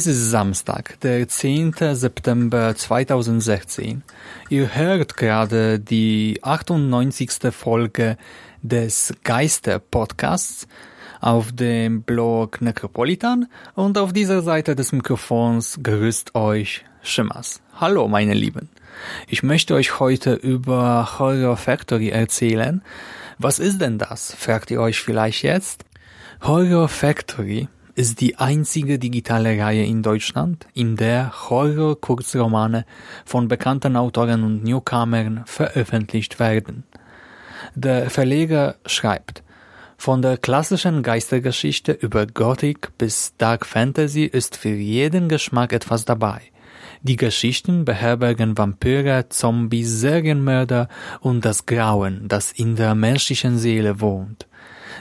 Es ist Samstag, der 10. September 2016. Ihr hört gerade die 98. Folge des Geister-Podcasts auf dem Blog Necropolitan und auf dieser Seite des Mikrofons grüßt euch Schimmers. Hallo, meine Lieben. Ich möchte euch heute über Horror Factory erzählen. Was ist denn das? fragt ihr euch vielleicht jetzt? Horror Factory ist die einzige digitale Reihe in Deutschland, in der Horror-Kurzromane von bekannten Autoren und Newcomern veröffentlicht werden. Der Verleger schreibt, von der klassischen Geistergeschichte über Gothic bis Dark Fantasy ist für jeden Geschmack etwas dabei. Die Geschichten beherbergen Vampire, Zombies, Serienmörder und das Grauen, das in der menschlichen Seele wohnt.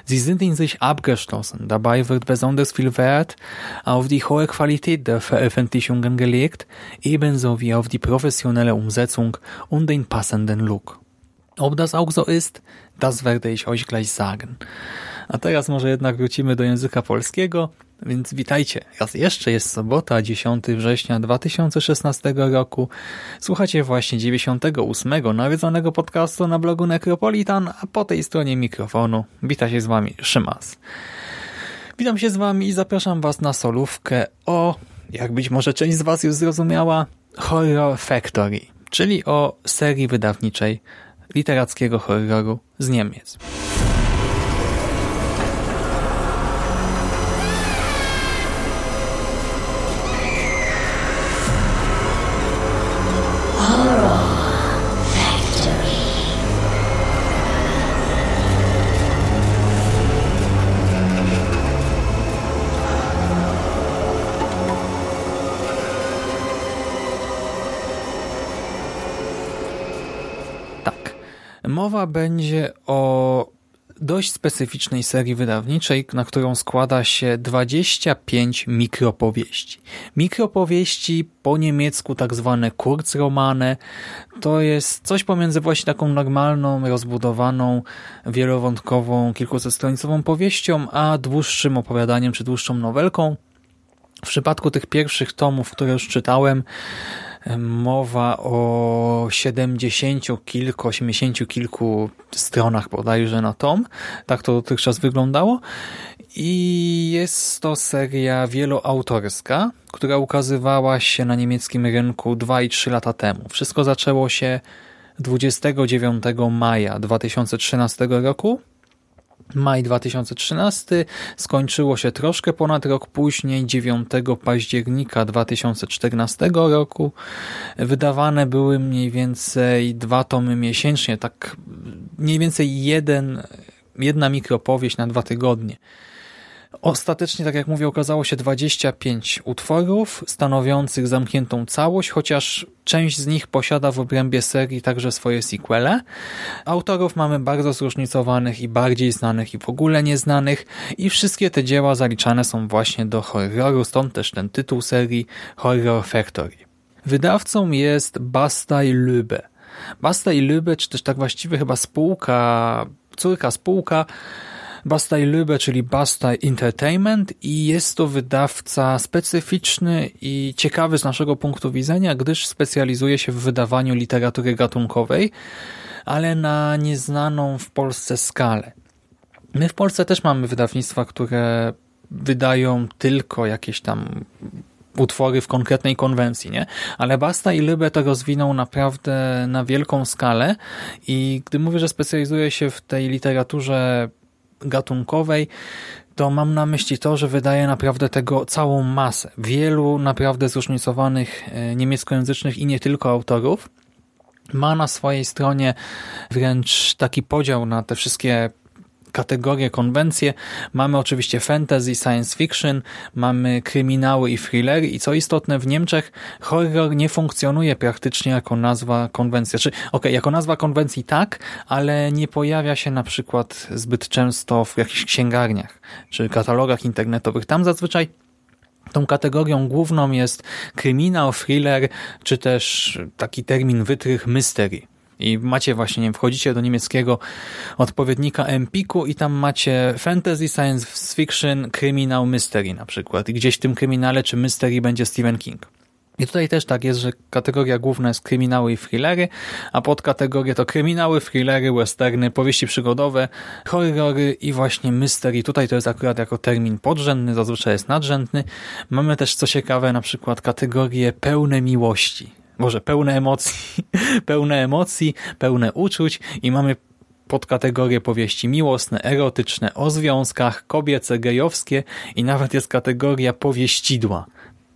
Sie sind in sich abgeschlossen. Dabei wird besonders viel Wert auf die hohe Qualität der Veröffentlichungen gelegt, ebenso wie auf die professionelle Umsetzung und den passenden Look. Ob das auch so ist, das werde ich euch gleich sagen. A teraz może jednak wrócimy do języka polskiego, więc witajcie. Raz jeszcze jest sobota, 10 września 2016 roku. Słuchacie właśnie 98 nawiedzonego podcastu na blogu Necropolitan, a po tej stronie mikrofonu wita się z wami Szymas. Witam się z wami i zapraszam was na solówkę o, jak być może część z was już zrozumiała, Horror Factory, czyli o serii wydawniczej literackiego horroru z Niemiec. Mowa będzie o dość specyficznej serii wydawniczej, na którą składa się 25 mikropowieści. Mikropowieści po niemiecku tak zwane Kurzromane to jest coś pomiędzy właśnie taką normalną, rozbudowaną, wielowątkową, kilkusetstronicową powieścią, a dłuższym opowiadaniem czy dłuższą nowelką. W przypadku tych pierwszych tomów, które już czytałem, mowa o 70 kilku, 80 kilku stronach bodajże na tom. Tak to dotychczas wyglądało. I jest to seria wieloautorska, która ukazywała się na niemieckim rynku 2 i 3 lata temu. Wszystko zaczęło się 29 maja 2013 roku Maj 2013 skończyło się troszkę ponad rok później, 9 października 2014 roku. Wydawane były mniej więcej dwa tomy miesięcznie, tak mniej więcej jeden, jedna mikropowieść na dwa tygodnie. Ostatecznie, tak jak mówię, okazało się 25 utworów stanowiących zamkniętą całość, chociaż część z nich posiada w obrębie serii także swoje sequele. Autorów mamy bardzo zróżnicowanych i bardziej znanych i w ogóle nieznanych i wszystkie te dzieła zaliczane są właśnie do horroru, stąd też ten tytuł serii Horror Factory. Wydawcą jest Bastei Lübbe. Bastei Lübbe, czy też tak właściwie chyba spółka, córka spółka, Bastaj Lübbe, czyli Bastaj Entertainment i jest to wydawca specyficzny i ciekawy z naszego punktu widzenia, gdyż specjalizuje się w wydawaniu literatury gatunkowej, ale na nieznaną w Polsce skalę. My w Polsce też mamy wydawnictwa, które wydają tylko jakieś tam utwory w konkretnej konwencji, nie? Ale Basta i Lybę to rozwinął naprawdę na wielką skalę i gdy mówię, że specjalizuje się w tej literaturze gatunkowej, to mam na myśli to, że wydaje naprawdę tego całą masę. Wielu naprawdę zróżnicowanych e, niemieckojęzycznych i nie tylko autorów ma na swojej stronie wręcz taki podział na te wszystkie kategorie, konwencje. Mamy oczywiście fantasy, science fiction, mamy kryminały i thrillery i co istotne w Niemczech horror nie funkcjonuje praktycznie jako nazwa konwencji. Znaczy, ok, jako nazwa konwencji tak, ale nie pojawia się na przykład zbyt często w jakichś księgarniach czy katalogach internetowych. Tam zazwyczaj Tą kategorią główną jest kryminał, thriller, czy też taki termin wytrych mystery. I macie właśnie, nie wiem, wchodzicie do niemieckiego odpowiednika Empiku i tam macie fantasy, science fiction, kryminał, mystery na przykład. I gdzieś w tym kryminale czy mystery będzie Stephen King. I tutaj też tak jest, że kategoria główna jest kryminały i thrillery, a podkategorie to kryminały, thrillery, westerny, powieści przygodowe, horrory i właśnie mystery. Tutaj to jest akurat jako termin podrzędny, zazwyczaj jest nadrzędny. Mamy też, co ciekawe, na przykład kategorie pełne miłości. Może pełne emocji, pełne emocji, pełne uczuć i mamy podkategorie powieści miłosne, erotyczne, o związkach, kobiece, gejowskie i nawet jest kategoria powieścidła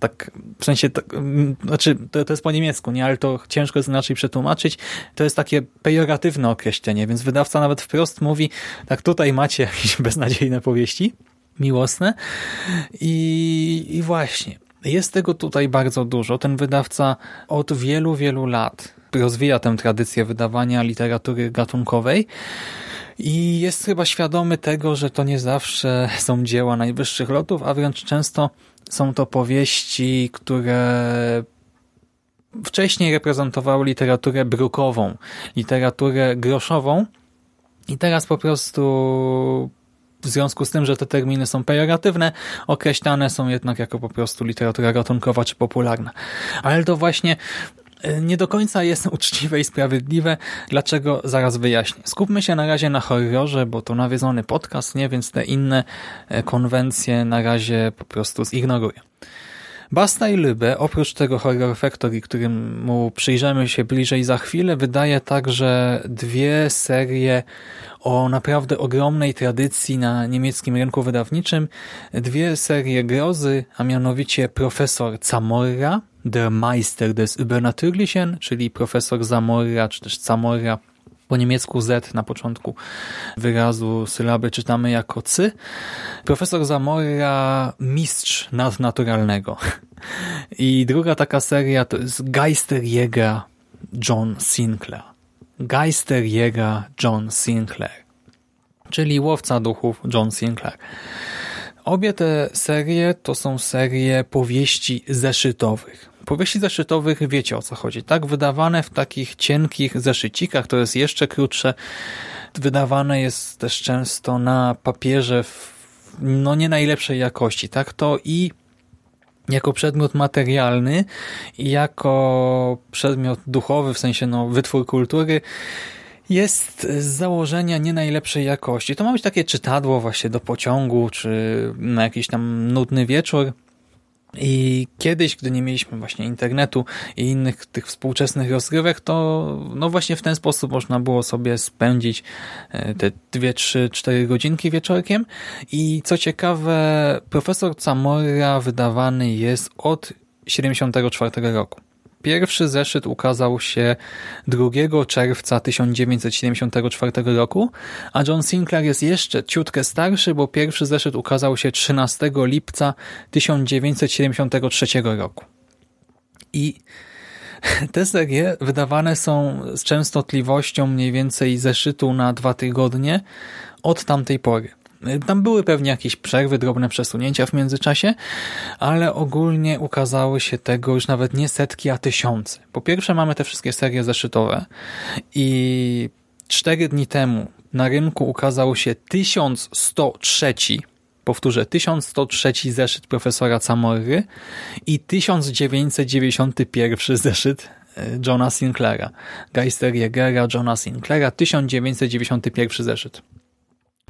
tak w sensie, tak, mm, znaczy to, to jest po niemiecku, nie, ale to ciężko jest inaczej przetłumaczyć. To jest takie pejoratywne określenie, więc wydawca nawet wprost mówi, tak tutaj macie jakieś beznadziejne powieści miłosne i, i właśnie. Jest tego tutaj bardzo dużo. Ten wydawca od wielu, wielu lat rozwija tę tradycję wydawania literatury gatunkowej i jest chyba świadomy tego, że to nie zawsze są dzieła najwyższych lotów, a wręcz często są to powieści, które wcześniej reprezentowały literaturę brukową, literaturę groszową i teraz po prostu w związku z tym, że te terminy są pejoratywne, określane są jednak jako po prostu literatura gatunkowa czy popularna. Ale to właśnie e, nie do końca jest uczciwe i sprawiedliwe. Dlaczego? Zaraz wyjaśnię. Skupmy się na razie na horrorze, bo to nawiedzony podcast, nie? Więc te inne e, konwencje na razie po prostu zignoruję. Basta i Lübbe, oprócz tego Horror Factory, któremu przyjrzymy się bliżej za chwilę, wydaje także dwie serie o naprawdę ogromnej tradycji na niemieckim rynku wydawniczym. Dwie serie grozy, a mianowicie Profesor Zamorra, Der Meister des Übernatürlichen, czyli Profesor Zamorra, czy też Zamorra, po niemiecku Z na początku wyrazu sylaby czytamy jako cy. Profesor Zamora mistrz nadnaturalnego. I druga taka seria to jest Geisterjäger John Sinclair. Geisterjäger John Sinclair. Czyli łowca duchów John Sinclair. Obie te serie to są serie powieści zeszytowych. Powieści zeszytowych wiecie o co chodzi, tak? Wydawane w takich cienkich zeszycikach, to jest jeszcze krótsze. Wydawane jest też często na papierze w no nie najlepszej jakości, tak? To i jako przedmiot materialny i jako przedmiot duchowy, w sensie no, wytwór kultury, jest z założenia nie najlepszej jakości. To ma być takie czytadło właśnie do pociągu, czy na jakiś tam nudny wieczór. I kiedyś, gdy nie mieliśmy właśnie internetu i innych tych współczesnych rozgrywek, to no właśnie w ten sposób można było sobie spędzić e, te dwie, trzy, cztery godzinki wieczorkiem. I co ciekawe, profesor Zamora wydawany jest od 74 roku. Pierwszy zeszyt ukazał się 2 czerwca 1974 roku, a John Sinclair jest jeszcze ciutkę starszy, bo pierwszy zeszyt ukazał się 13 lipca 1973 roku. I te serie wydawane są z częstotliwością mniej więcej zeszytu na dwa tygodnie od tamtej pory. Tam były pewnie jakieś przerwy, drobne przesunięcia w międzyczasie, ale ogólnie ukazały się tego już nawet nie setki, a tysiące. Po pierwsze mamy te wszystkie serie zeszytowe i cztery dni temu na rynku ukazał się 1103 powtórzę, 1103 zeszyt profesora Camorry i 1991 zeszyt e, Johna Sinclaira. Geister Jegera, Johna Sinclaira, 1991 zeszyt.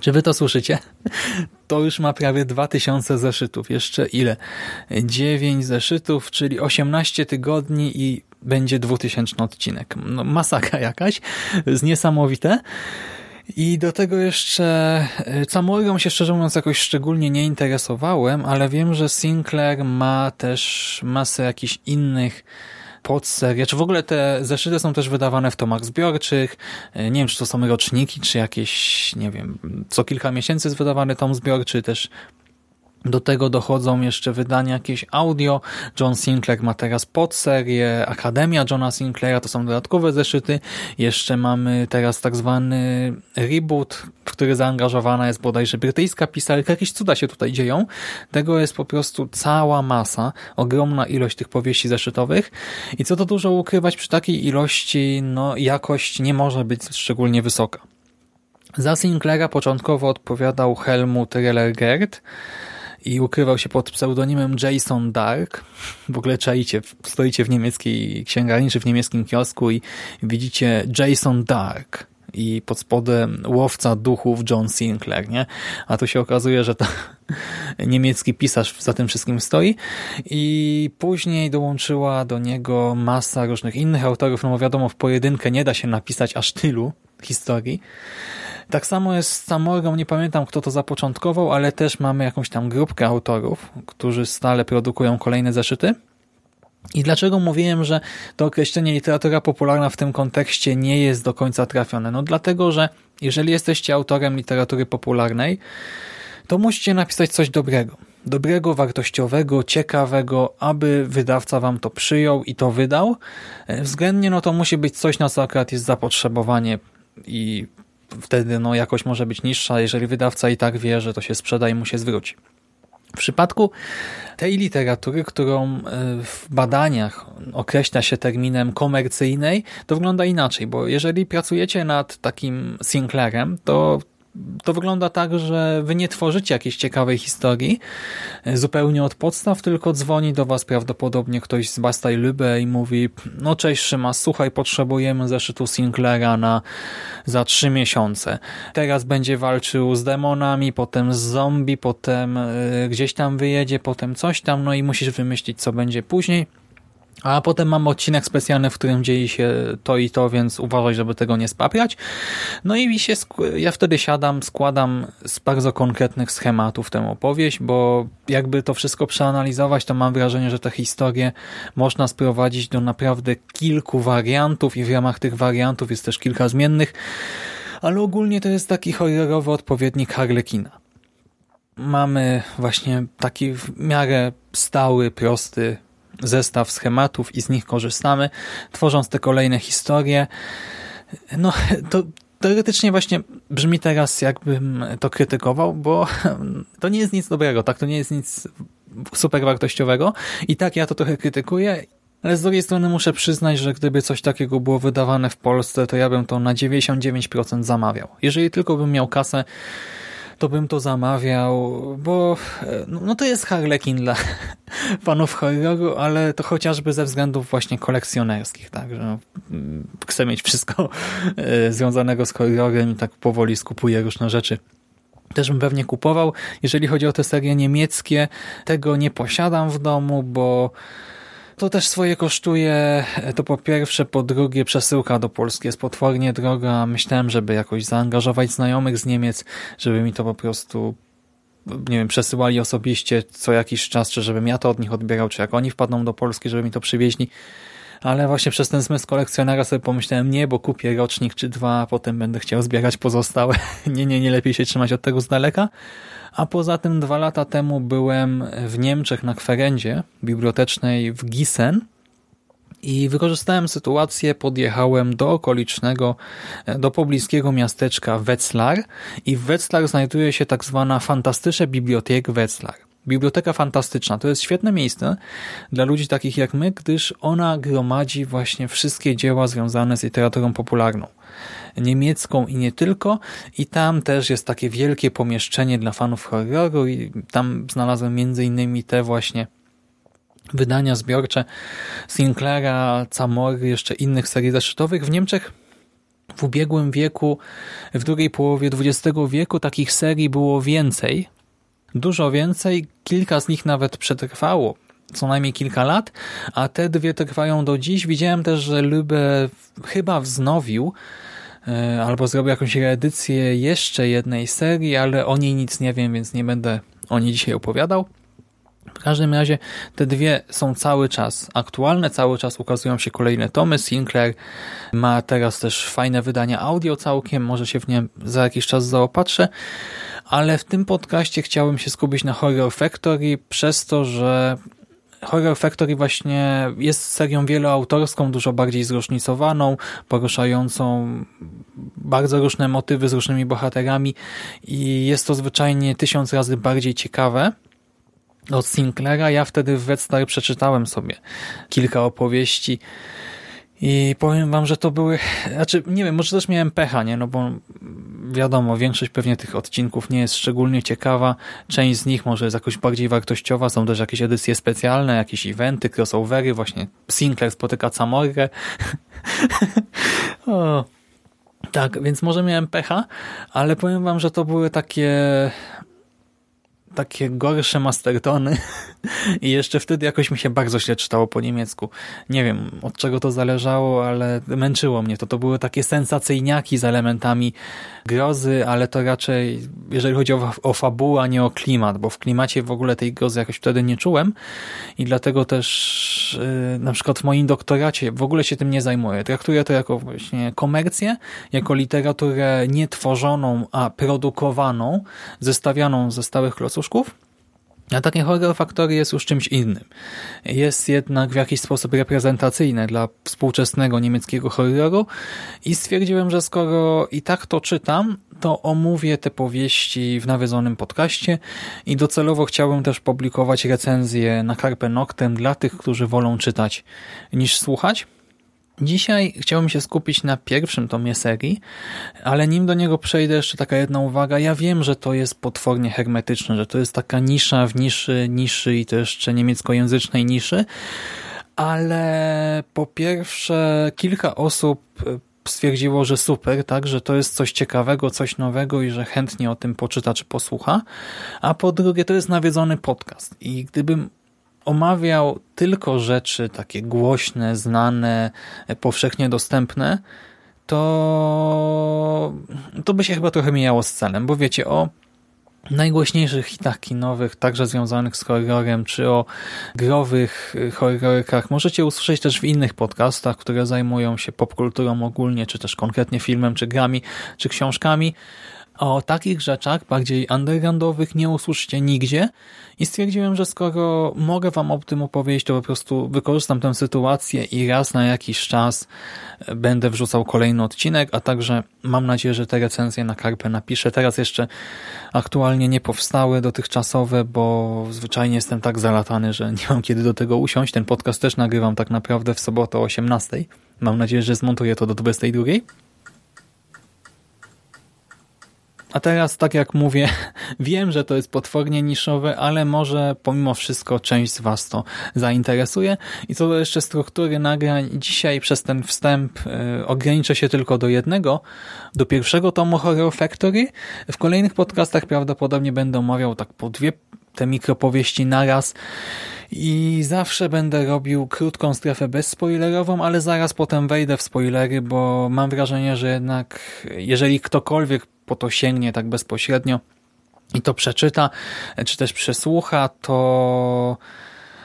Czy wy to słyszycie? To już ma prawie 2000 zeszytów. Jeszcze ile? 9 zeszytów, czyli 18 tygodni i będzie 2000 odcinek. No, masakra jakaś. Jest niesamowite. I do tego jeszcze e, Camorgą się szczerze mówiąc jakoś szczególnie nie interesowałem, ale wiem, że Sinclair ma też masę jakichś innych podserii, czy w ogóle te zeszyty są też wydawane w tomach zbiorczych, e, nie wiem, czy to są roczniki, czy jakieś, nie wiem, co kilka miesięcy jest wydawany tom zbiorczy, też do tego dochodzą jeszcze wydania jakieś audio. John Sinclair ma teraz podserię Akademia Johna Sinclaira, to są dodatkowe zeszyty. Jeszcze mamy teraz tak zwany reboot, w który zaangażowana jest bodajże brytyjska pisarka. Jakieś cuda się tutaj dzieją. Tego jest po prostu cała masa, ogromna ilość tych powieści zeszytowych. I co to dużo ukrywać, przy takiej ilości no jakość nie może być szczególnie wysoka. Za Sinclaira początkowo odpowiadał Helmut Rellergert, i ukrywał się pod pseudonimem Jason Dark. W ogóle czaicie, stoicie w niemieckiej księgarni czy w niemieckim kiosku i widzicie Jason Dark i pod spodem łowca duchów John Sinclair, nie? A tu się okazuje, że to niemiecki pisarz za tym wszystkim stoi i później dołączyła do niego masa różnych innych autorów, no bo wiadomo, w pojedynkę nie da się napisać aż tylu historii, tak samo jest z Samorgą, nie pamiętam kto to zapoczątkował, ale też mamy jakąś tam grupkę autorów, którzy stale produkują kolejne zeszyty. I dlaczego mówiłem, że to określenie literatura popularna w tym kontekście nie jest do końca trafione? No dlatego, że jeżeli jesteście autorem literatury popularnej, to musicie napisać coś dobrego. Dobrego, wartościowego, ciekawego, aby wydawca wam to przyjął i to wydał. Względnie no to musi być coś, na co akurat jest zapotrzebowanie i wtedy no, jakość może być niższa, jeżeli wydawca i tak wie, że to się sprzeda i mu się zwróci. W przypadku tej literatury, którą e, w badaniach określa się terminem komercyjnej, to wygląda inaczej, bo jeżeli pracujecie nad takim Sinclairem, to to wygląda tak, że wy nie tworzycie jakiejś ciekawej historii e, zupełnie od podstaw, tylko dzwoni do was prawdopodobnie ktoś z Bastaj Lübbe i mówi no cześć Szymas, słuchaj, potrzebujemy zeszytu Sinclaira na za trzy miesiące. Teraz będzie walczył z demonami, potem z zombie, potem y, gdzieś tam wyjedzie, potem coś tam, no i musisz wymyślić, co będzie później. A potem mam odcinek specjalny, w którym dzieje się to i to, więc uważaj, żeby tego nie spapiać. No i się, ja wtedy siadam, składam z bardzo konkretnych schematów tę opowieść, bo jakby to wszystko przeanalizować, to mam wrażenie, że tę historię można sprowadzić do naprawdę kilku wariantów i w ramach tych wariantów jest też kilka zmiennych, ale ogólnie to jest taki horrorowy odpowiednik Harlekina. Mamy właśnie taki w miarę stały, prosty zestaw schematów i z nich korzystamy, tworząc te kolejne historie. No, to teoretycznie właśnie brzmi teraz, jakbym to krytykował, bo to nie jest nic dobrego, tak? To nie jest nic super wartościowego i tak ja to trochę krytykuję, ale z drugiej strony muszę przyznać, że gdyby coś takiego było wydawane w Polsce, to ja bym to na 99% zamawiał. Jeżeli tylko bym miał kasę, to bym to zamawiał, bo no, no to jest Harlekin dla fanów horroru, ale to chociażby ze względów właśnie kolekcjonerskich, tak, że mm, chcę mieć wszystko e, związanego z horrorem i tak powoli skupuję różne rzeczy też bym pewnie kupował. Jeżeli chodzi o te serie niemieckie, tego nie posiadam w domu, bo to też swoje kosztuje, to po pierwsze, po drugie przesyłka do Polski jest potwornie droga. Myślałem, żeby jakoś zaangażować znajomych z Niemiec, żeby mi to po prostu nie wiem, przesyłali osobiście co jakiś czas, czy żebym ja to od nich odbierał, czy jak oni wpadną do Polski, żeby mi to przywieźli. Ale właśnie przez ten zmysł kolekcjonera sobie pomyślałem, nie, bo kupię rocznik czy dwa, a potem będę chciał zbierać pozostałe. nie, nie, nie lepiej się trzymać od tego z daleka. A poza tym dwa lata temu byłem w Niemczech na kwerendzie bibliotecznej w Gießen i wykorzystałem sytuację, podjechałem do okolicznego, do pobliskiego miasteczka Wetzlar i w Wetzlar znajduje się tak zwana Fantastyczna Bibliotek Wetzlar. Biblioteka Fantastyczna to jest świetne miejsce dla ludzi takich jak my, gdyż ona gromadzi właśnie wszystkie dzieła związane z literaturą popularną niemiecką i nie tylko. I tam też jest takie wielkie pomieszczenie dla fanów horroru i tam znalazłem między innymi te właśnie wydania zbiorcze Sinclaira, Camory, jeszcze innych serii zeszytowych. W Niemczech w ubiegłym wieku, w drugiej połowie XX wieku takich serii było więcej. Dużo więcej, kilka z nich nawet przetrwało co najmniej kilka lat, a te dwie trwają do dziś. Widziałem też, że Lube chyba wznowił e, albo zrobił jakąś reedycję jeszcze jednej serii, ale o niej nic nie wiem, więc nie będę o niej dzisiaj opowiadał. W każdym razie te dwie są cały czas aktualne, cały czas ukazują się kolejne tomy. Sinclair ma teraz też fajne wydania audio całkiem, może się w nie za jakiś czas zaopatrzę, ale w tym podcaście chciałem się skupić na Horror Factory przez to, że Horror Factory właśnie jest serią wieloautorską, dużo bardziej zróżnicowaną, poruszającą bardzo różne motywy z różnymi bohaterami i jest to zwyczajnie tysiąc razy bardziej ciekawe od Sinclaira. Ja wtedy w Red Star przeczytałem sobie kilka opowieści i powiem wam, że to były, znaczy nie wiem, może też miałem pecha, nie, no bo wiadomo, większość pewnie tych odcinków nie jest szczególnie ciekawa, część z nich może jest jakoś bardziej wartościowa, są też jakieś edycje specjalne, jakieś eventy, crossovery, właśnie Sinclair spotyka Camorrę. o, tak, więc może miałem pecha, ale powiem wam, że to były takie takie gorsze mastertony i jeszcze wtedy jakoś mi się bardzo źle czytało po niemiecku. Nie wiem od czego to zależało, ale męczyło mnie to. To były takie sensacyjniaki z elementami grozy, ale to raczej jeżeli chodzi o, o fabułę, a nie o klimat, bo w klimacie w ogóle tej grozy jakoś wtedy nie czułem i dlatego też yy, na przykład w moim doktoracie w ogóle się tym nie zajmuję. Traktuję to jako właśnie komercję, jako literaturę nie tworzoną, a produkowaną, zestawianą ze stałych klocuszków a takie horror factory jest już czymś innym. Jest jednak w jakiś sposób reprezentacyjne dla współczesnego niemieckiego horroru i stwierdziłem, że skoro i tak to czytam, to omówię te powieści w nawiedzonym podcaście i docelowo chciałbym też publikować recenzje na Carpe Noctem dla tych, którzy wolą czytać niż słuchać. Dzisiaj chciałbym się skupić na pierwszym tomie serii, ale nim do niego przejdę, jeszcze taka jedna uwaga. Ja wiem, że to jest potwornie hermetyczne, że to jest taka nisza w niszy, niszy i to jeszcze niemieckojęzycznej niszy, ale po pierwsze kilka osób e, stwierdziło, że super, tak, że to jest coś ciekawego, coś nowego i że chętnie o tym poczyta czy posłucha, a po drugie to jest nawiedzony podcast i gdybym omawiał tylko rzeczy takie głośne, znane, powszechnie dostępne, to, to by się chyba trochę mijało z celem, bo wiecie, o najgłośniejszych hitach kinowych, także związanych z horrorem, czy o growych horrorkach możecie usłyszeć też w innych podcastach, które zajmują się popkulturą ogólnie, czy też konkretnie filmem, czy grami, czy książkami. O takich rzeczach, bardziej undergroundowych, nie usłyszycie nigdzie i stwierdziłem, że skoro mogę wam o tym opowiedzieć, to po prostu wykorzystam tę sytuację i raz na jakiś czas będę wrzucał kolejny odcinek, a także mam nadzieję, że te recenzje na Karpę napiszę. Teraz jeszcze aktualnie nie powstały dotychczasowe, bo zwyczajnie jestem tak zalatany, że nie mam kiedy do tego usiąść. Ten podcast też nagrywam tak naprawdę w sobotę o 18. Mam nadzieję, że zmontuję to do 22. A teraz, tak jak mówię, wiem, że to jest potwornie niszowe, ale może pomimo wszystko część z Was to zainteresuje. I co do jeszcze struktury nagrań, dzisiaj przez ten wstęp y, ograniczę się tylko do jednego, do pierwszego tomu Horror Factory. W kolejnych podcastach prawdopodobnie będę omawiał tak po dwie te mikropowieści naraz i zawsze będę robił krótką strefę bezspoilerową, ale zaraz potem wejdę w spoilery, bo mam wrażenie, że jednak jeżeli ktokolwiek po to sięgnie tak bezpośrednio i to przeczyta, czy też przesłucha, to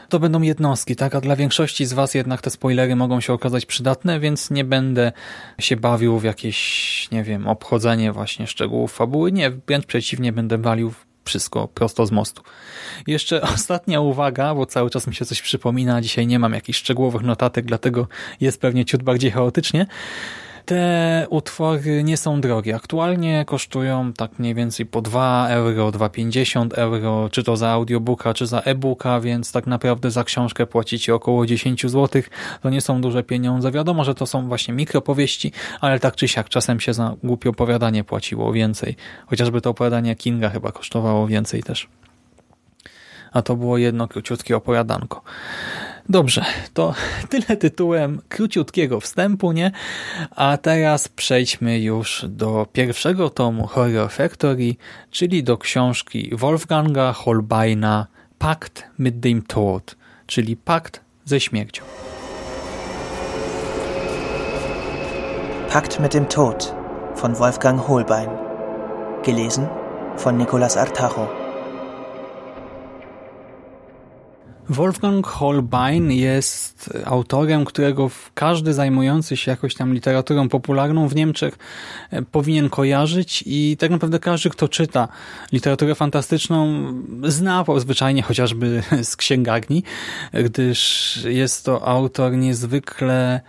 to będą jednostki, tak? A dla większości z Was jednak te spoilery mogą się okazać przydatne, więc nie będę się bawił w jakieś, nie wiem, obchodzenie właśnie szczegółów fabuły. Nie, wręcz przeciwnie, będę walił wszystko prosto z mostu. Jeszcze ostatnia uwaga, bo cały czas mi się coś przypomina, dzisiaj nie mam jakichś szczegółowych notatek, dlatego jest pewnie ciut bardziej chaotycznie. Te utwory nie są drogie. Aktualnie kosztują tak mniej więcej po 2 euro, 2,50 euro, czy to za audiobooka, czy za e-booka, więc tak naprawdę za książkę płacicie około 10 zł. To nie są duże pieniądze. Wiadomo, że to są właśnie mikropowieści, ale tak czy siak czasem się za głupie opowiadanie płaciło więcej. Chociażby to opowiadanie Kinga chyba kosztowało więcej też. A to było jedno króciutkie opowiadanko. Dobrze, to tyle tytułem króciutkiego wstępu, nie? A teraz przejdźmy już do pierwszego tomu Horror Factory, czyli do książki Wolfganga Holbeina Pakt mit dem Tod, czyli Pakt ze śmiercią. Pakt mit dem Tod von Wolfgang Holbein. Gelesen von Nicolas Artajo. Wolfgang Holbein jest autorem, którego każdy zajmujący się jakoś tam literaturą popularną w Niemczech e, powinien kojarzyć i tak naprawdę każdy, kto czyta literaturę fantastyczną zna zwyczajnie chociażby z księgarni, gdyż jest to autor niezwykle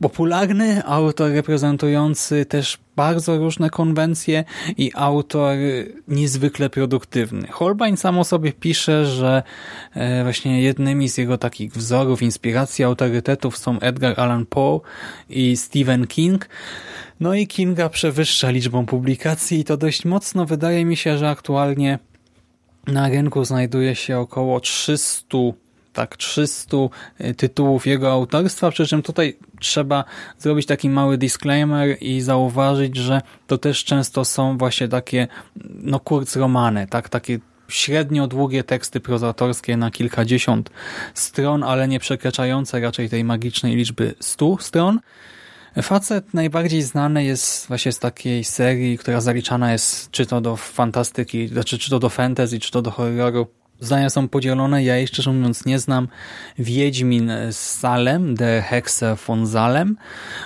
popularny, autor reprezentujący też bardzo różne konwencje i autor niezwykle produktywny. Holbein sam o sobie pisze, że e, właśnie jednymi z jego takich wzorów, inspiracji, autorytetów są Edgar Allan Poe i Stephen King. No i Kinga przewyższa liczbą publikacji i to dość mocno. Wydaje mi się, że aktualnie na rynku znajduje się około 300 tak 300 y, tytułów jego autorstwa, przy czym tutaj trzeba zrobić taki mały disclaimer i zauważyć, że to też często są właśnie takie no kurzromany, tak, takie średnio długie teksty prozatorskie na kilkadziesiąt stron, ale nie przekraczające raczej tej magicznej liczby 100 stron. Facet najbardziej znany jest właśnie z takiej serii, która zaliczana jest czy to do fantastyki, znaczy czy to do fantasy, czy to do horroru Zdania są podzielone, ja jej szczerze mówiąc nie znam. Wiedźmin z Salem, The Hexe von Salem.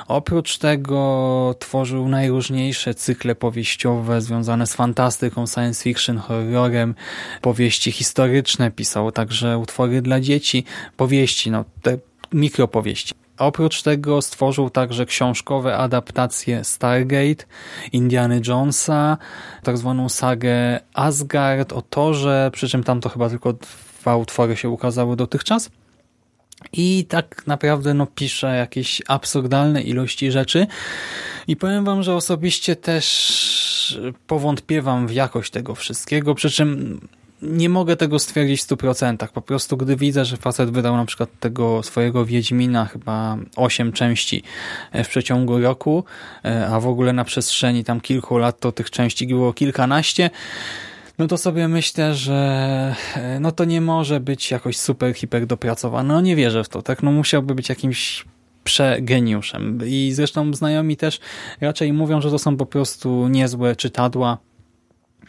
Oprócz tego tworzył najróżniejsze cykle powieściowe związane z fantastyką, science fiction, horrorem, powieści historyczne, pisał także utwory dla dzieci, powieści, no te mikropowieści. Oprócz tego stworzył także książkowe adaptacje Stargate, Indiana Jonesa, tak zwaną sagę Asgard o Torze, przy czym tam to chyba tylko dwa utwory się ukazały dotychczas. I tak naprawdę no, pisze jakieś absurdalne ilości rzeczy. I powiem wam, że osobiście też powątpiewam w jakość tego wszystkiego, przy czym nie mogę tego stwierdzić w 100%. Po prostu gdy widzę, że facet wydał na przykład tego swojego Wiedźmina chyba 8 części e, w przeciągu roku, e, a w ogóle na przestrzeni tam kilku lat to tych części było kilkanaście, no to sobie myślę, że e, no to nie może być jakoś super, hiper dopracowane. No nie wierzę w to, tak? No musiałby być jakimś przegeniuszem. I zresztą znajomi też raczej mówią, że to są po prostu niezłe czytadła,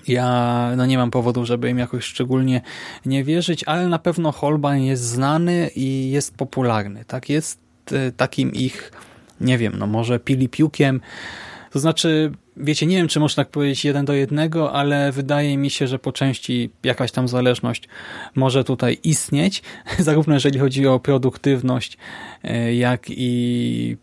ja no nie mam powodu, żeby im jakoś szczególnie nie wierzyć, ale na pewno Holbein jest znany i jest popularny. Tak Jest e, takim ich, nie wiem, no może pili piłkiem. To znaczy, wiecie, nie wiem, czy można tak powiedzieć jeden do jednego, ale wydaje mi się, że po części jakaś tam zależność może tutaj istnieć, zarówno jeżeli chodzi o produktywność, e, jak i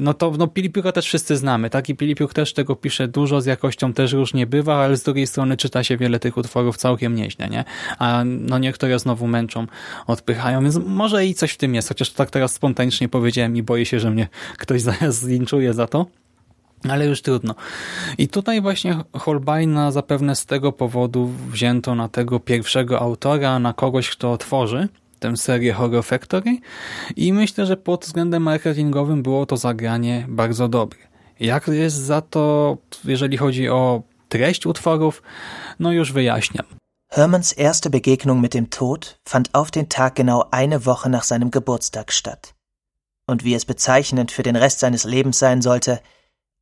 no to no Pilipiuka też wszyscy znamy, tak? I Pilipiuk też tego pisze dużo, z jakością też różnie bywa, ale z drugiej strony czyta się wiele tych utworów całkiem nieźle, nie? A no niektóre znowu męczą, odpychają, więc może i coś w tym jest, chociaż to tak teraz spontanicznie powiedziałem i boję się, że mnie ktoś zaraz zlinczuje za to. Ale już trudno. I tutaj właśnie Holbeina zapewne z tego powodu wzięto na tego pierwszego autora, na kogoś, kto tworzy tę serię Horror Factory i myślę, że pod względem marketingowym było to zagranie bardzo dobre. Jak jest za to, jeżeli chodzi o treść utworów, no już wyjaśniam. Hermanns erste Begegnung mit dem Tod fand auf den Tag genau eine Woche nach seinem Geburtstag statt. Und wie es bezeichnend für den Rest seines Lebens sein sollte,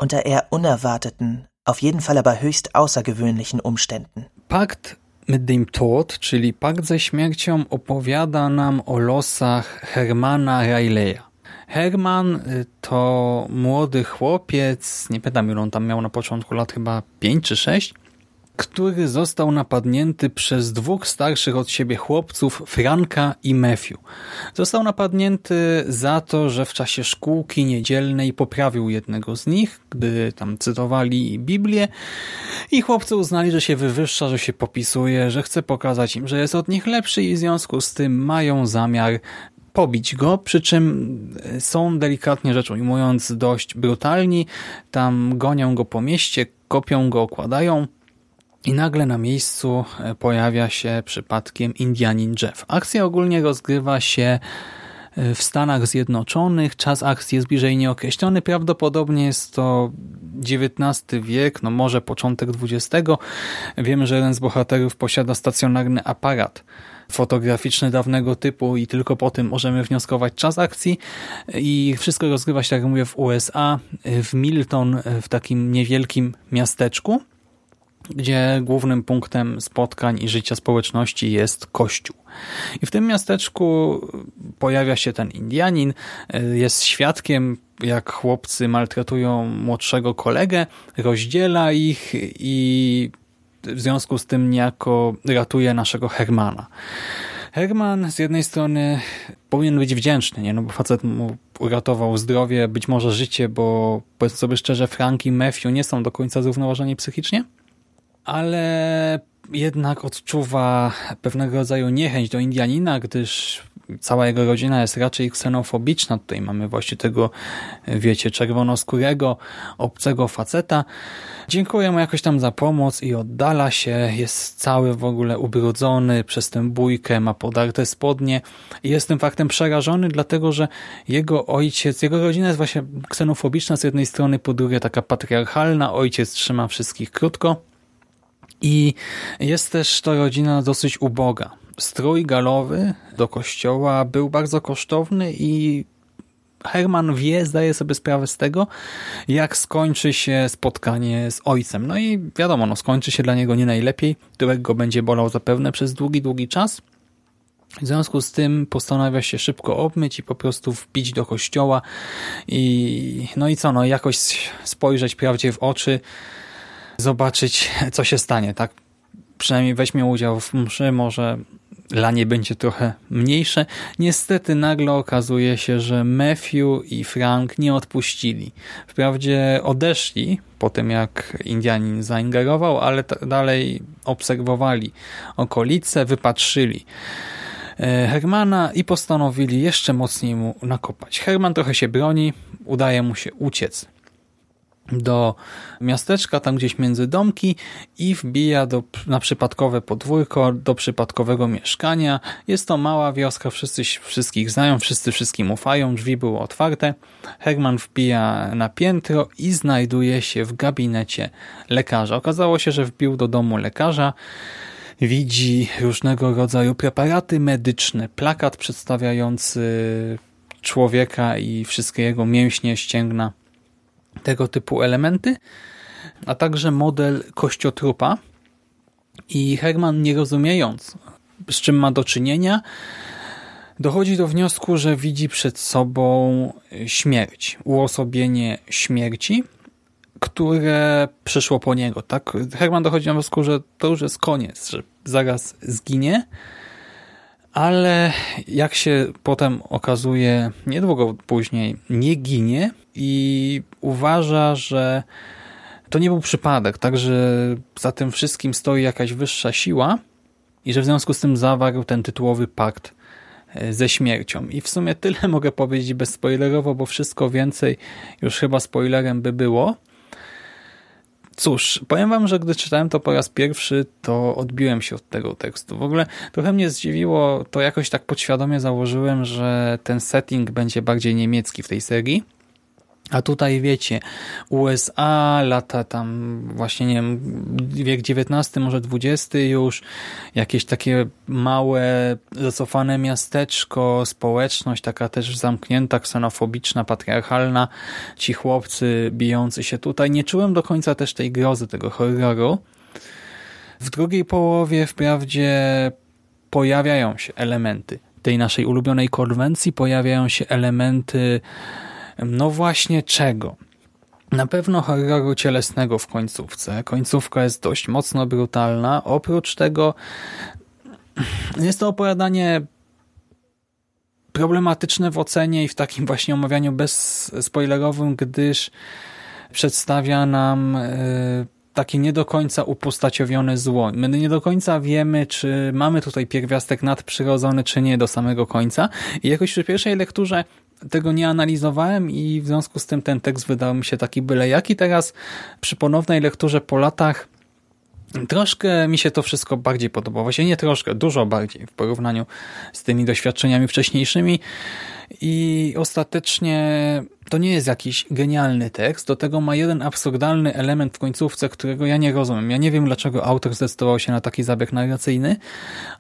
unter eher unerwarteten, auf jeden Fall aber höchst außergewöhnlichen Umständen. Pakt mit Tod, czyli Pakt ze śmiercią, opowiada nam o losach Hermana Rileya. Herman y, to młody chłopiec, nie pamiętam ile on tam miał na początku lat, chyba 5 czy 6, który został napadnięty przez dwóch starszych od siebie chłopców, Franka i Matthew. Został napadnięty za to, że w czasie szkółki niedzielnej poprawił jednego z nich, gdy tam cytowali Biblię i chłopcy uznali, że się wywyższa, że się popisuje, że chce pokazać im, że jest od nich lepszy i w związku z tym mają zamiar pobić go, przy czym są delikatnie rzecz ujmując dość brutalni, tam gonią go po mieście, kopią go, okładają, i nagle na miejscu e, pojawia się przypadkiem Indianin Jeff. Akcja ogólnie rozgrywa się e, w Stanach Zjednoczonych. Czas akcji jest bliżej nieokreślony. Prawdopodobnie jest to XIX wiek, no może początek XX. Wiemy, że jeden z bohaterów posiada stacjonarny aparat fotograficzny dawnego typu i tylko po tym możemy wnioskować czas akcji i wszystko rozgrywa się, jak mówię, w USA, w Milton, w takim niewielkim miasteczku gdzie głównym punktem spotkań i życia społeczności jest kościół. I w tym miasteczku pojawia się ten Indianin, jest świadkiem, jak chłopcy maltretują młodszego kolegę, rozdziela ich i w związku z tym niejako ratuje naszego Hermana. Herman z jednej strony powinien być wdzięczny, nie? No bo facet mu uratował zdrowie, być może życie, bo powiedzmy sobie szczerze, Frank i Matthew nie są do końca zrównoważeni psychicznie ale jednak odczuwa pewnego rodzaju niechęć do Indianina, gdyż cała jego rodzina jest raczej ksenofobiczna. Tutaj mamy właśnie tego, wiecie, czerwonoskórego, obcego faceta. Dziękuję mu jakoś tam za pomoc i oddala się. Jest cały w ogóle ubrudzony przez tę bójkę, ma podarte spodnie jest tym faktem przerażony, dlatego że jego ojciec, jego rodzina jest właśnie ksenofobiczna z jednej strony, po drugie taka patriarchalna. Ojciec trzyma wszystkich krótko i jest też to rodzina dosyć uboga. Strój galowy do kościoła był bardzo kosztowny i Herman wie, zdaje sobie sprawę z tego, jak skończy się spotkanie z ojcem. No i wiadomo, no skończy się dla niego nie najlepiej, tyłek go będzie bolał zapewne przez długi, długi czas. W związku z tym postanawia się szybko obmyć i po prostu wbić do kościoła i no i co, no jakoś spojrzeć prawdzie w oczy, zobaczyć, co się stanie, tak? Przynajmniej weźmie udział w mszy, może lanie będzie trochę mniejsze. Niestety nagle okazuje się, że Matthew i Frank nie odpuścili. Wprawdzie odeszli po tym, jak Indianin zaingerował, ale dalej obserwowali okolice, wypatrzyli e, Hermana i postanowili jeszcze mocniej mu nakopać. Herman trochę się broni, udaje mu się uciec do miasteczka, tam gdzieś między domki i wbija do, na przypadkowe podwórko, do przypadkowego mieszkania. Jest to mała wioska, wszyscy wszystkich znają, wszyscy wszystkim ufają, drzwi były otwarte. Herman wbija na piętro i znajduje się w gabinecie lekarza. Okazało się, że wbił do domu lekarza, widzi różnego rodzaju preparaty medyczne, plakat przedstawiający człowieka i wszystkie jego mięśnie, ścięgna tego typu elementy, a także model kościotrupa. I Herman, nie rozumiejąc, z czym ma do czynienia, dochodzi do wniosku, że widzi przed sobą śmierć, uosobienie śmierci, które przyszło po niego. Tak? Herman dochodzi do wniosku, że to już jest koniec, że zaraz zginie, ale jak się potem okazuje, niedługo później nie ginie i uważa, że to nie był przypadek, także za tym wszystkim stoi jakaś wyższa siła i że w związku z tym zawarł ten tytułowy pakt e, ze śmiercią. I w sumie tyle mogę powiedzieć bezspoilerowo, bo wszystko więcej już chyba spoilerem by było. Cóż, powiem wam, że gdy czytałem to po raz pierwszy, to odbiłem się od tego tekstu. W ogóle trochę mnie zdziwiło, to jakoś tak podświadomie założyłem, że ten setting będzie bardziej niemiecki w tej serii a tutaj wiecie, USA, lata tam właśnie, nie wiem, wiek XIX, może XX już, jakieś takie małe, zacofane miasteczko, społeczność taka też zamknięta, ksenofobiczna, patriarchalna, ci chłopcy bijący się tutaj. Nie czułem do końca też tej grozy, tego horroru. W drugiej połowie wprawdzie pojawiają się elementy tej naszej ulubionej konwencji, pojawiają się elementy no właśnie czego? Na pewno horroru cielesnego w końcówce. Końcówka jest dość mocno brutalna. Oprócz tego jest to opowiadanie problematyczne w ocenie i w takim właśnie omawianiu bezspoilerowym, gdyż przedstawia nam e, takie nie do końca upostaciowione zło. My nie do końca wiemy, czy mamy tutaj pierwiastek nadprzyrodzony, czy nie do samego końca. I jakoś przy pierwszej lekturze tego nie analizowałem i w związku z tym ten tekst wydał mi się taki byle jaki. Teraz przy ponownej lekturze po latach Troszkę mi się to wszystko bardziej podobało. Właśnie nie troszkę, dużo bardziej w porównaniu z tymi doświadczeniami wcześniejszymi. I ostatecznie to nie jest jakiś genialny tekst, do tego ma jeden absurdalny element w końcówce, którego ja nie rozumiem. Ja nie wiem, dlaczego autor zdecydował się na taki zabieg narracyjny,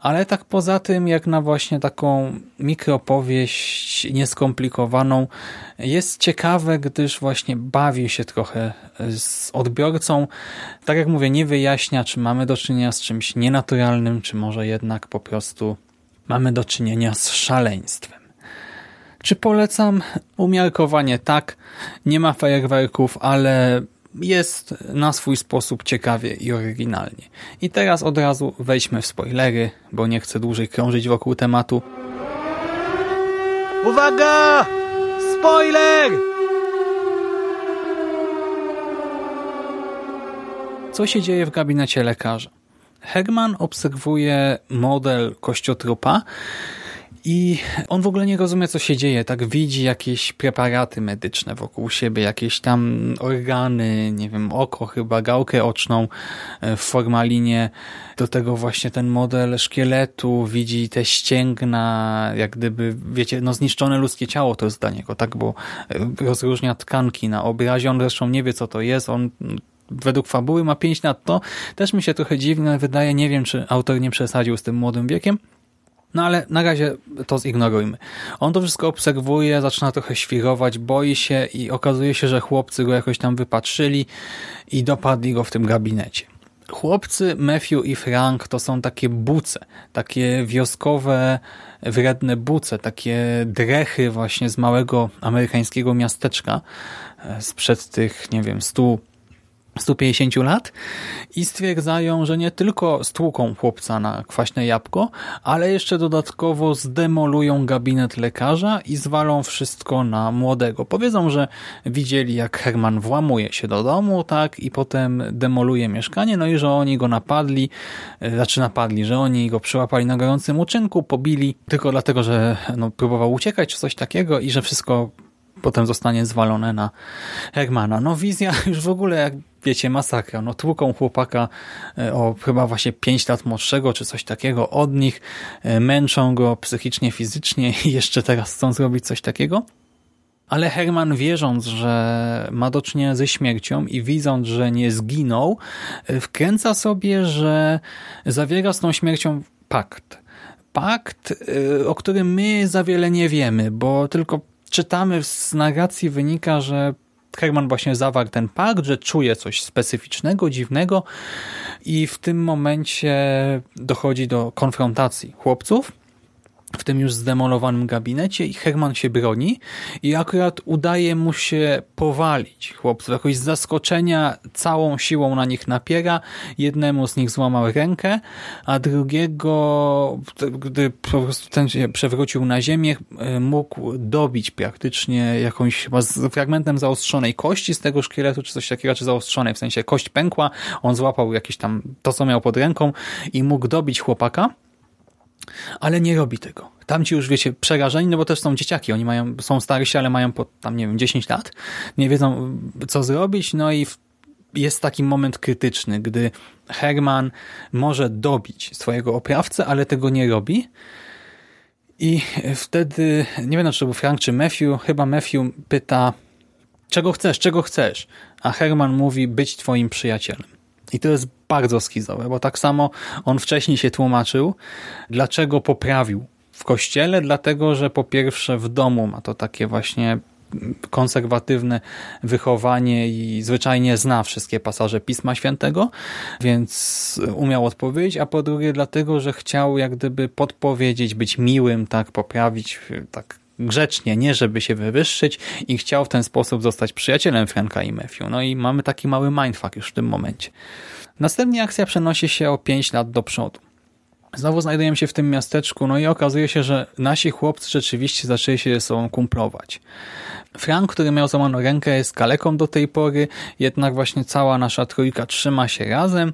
ale tak poza tym, jak na właśnie taką mikropowieść nieskomplikowaną, jest ciekawe, gdyż właśnie bawi się trochę z odbiorcą. Tak jak mówię, nie wyjaśnia, czy mamy do czynienia z czymś nienaturalnym, czy może jednak po prostu mamy do czynienia z szaleństwem. Czy polecam? Umiarkowanie tak. Nie ma fajerwerków, ale jest na swój sposób ciekawie i oryginalnie. I teraz od razu wejdźmy w spoilery, bo nie chcę dłużej krążyć wokół tematu. Uwaga! Spoiler! Co się dzieje w gabinecie lekarza? Hegman obserwuje model kościotrupa, i on w ogóle nie rozumie, co się dzieje. Tak widzi jakieś preparaty medyczne wokół siebie, jakieś tam organy, nie wiem, oko chyba, gałkę oczną e, w formalinie. Do tego właśnie ten model szkieletu, widzi te ścięgna, jak gdyby, wiecie, no zniszczone ludzkie ciało to jest dla niego, tak, bo e, rozróżnia tkanki na obrazie. On zresztą nie wie, co to jest. On według fabuły ma 5 lat to. Też mi się trochę dziwne wydaje. Nie wiem, czy autor nie przesadził z tym młodym wiekiem. No ale na razie to zignorujmy. On to wszystko obserwuje, zaczyna trochę świrować, boi się i okazuje się, że chłopcy go jakoś tam wypatrzyli i dopadli go w tym gabinecie. Chłopcy Matthew i Frank to są takie buce, takie wioskowe, wredne buce, takie drechy właśnie z małego amerykańskiego miasteczka e, sprzed tych, nie wiem, stu 150 lat i stwierdzają, że nie tylko stłuką chłopca na kwaśne jabłko, ale jeszcze dodatkowo zdemolują gabinet lekarza i zwalą wszystko na młodego. Powiedzą, że widzieli jak Herman włamuje się do domu, tak, i potem demoluje mieszkanie, no i że oni go napadli, e, znaczy napadli, że oni go przyłapali na gorącym uczynku, pobili, tylko dlatego, że no, próbował uciekać czy coś takiego i że wszystko potem zostanie zwalone na Hermana. No wizja już w ogóle, jak wiecie, masakra. No tłuką chłopaka e, o chyba właśnie 5 lat młodszego, czy coś takiego od nich, e, męczą go psychicznie, fizycznie i jeszcze teraz chcą zrobić coś takiego. Ale Herman wierząc, że ma do czynienia ze śmiercią i widząc, że nie zginął, e, wkręca sobie, że zawiera z tą śmiercią pakt. Pakt, o którym my za wiele nie wiemy, bo tylko czytamy z narracji wynika, że Herman właśnie zawarł ten pakt, że czuje coś specyficznego, dziwnego i w tym momencie dochodzi do konfrontacji chłopców w tym już zdemolowanym gabinecie i Herman się broni i akurat udaje mu się powalić chłopców. Jakoś z zaskoczenia całą siłą na nich napiera. Jednemu z nich złamał rękę, a drugiego, gdy po prostu ten się przewrócił na ziemię, mógł dobić praktycznie jakąś chyba z fragmentem zaostrzonej kości z tego szkieletu, czy coś takiego, czy zaostrzonej, w sensie kość pękła, on złapał jakieś tam to, co miał pod ręką i mógł dobić chłopaka ale nie robi tego. Tamci już, wiecie, przerażeni, no bo też są dzieciaki, oni mają, są starsi, ale mają po tam, nie wiem, 10 lat, nie wiedzą, co zrobić, no i jest taki moment krytyczny, gdy Herman może dobić swojego oprawcę, ale tego nie robi. I wtedy, nie wiem, czy to był Frank czy Matthew, chyba Matthew pyta, czego chcesz, czego chcesz? A Herman mówi, być twoim przyjacielem. I to jest bardzo schizowe, bo tak samo on wcześniej się tłumaczył, dlaczego poprawił w kościele, dlatego, że po pierwsze w domu ma to takie właśnie konserwatywne wychowanie i zwyczajnie zna wszystkie pasaże Pisma Świętego, więc umiał odpowiedzieć, a po drugie dlatego, że chciał jak gdyby podpowiedzieć, być miłym, tak, poprawić, tak grzecznie, nie żeby się wywyższyć i chciał w ten sposób zostać przyjacielem Franka i Matthew. No i mamy taki mały mindfuck już w tym momencie. Następnie akcja przenosi się o 5 lat do przodu. Znowu znajdujemy się w tym miasteczku, no i okazuje się, że nasi chłopcy rzeczywiście zaczęli się ze sobą kumplować. Frank, który miał złamaną rękę, jest kaleką do tej pory, jednak właśnie cała nasza trójka trzyma się razem.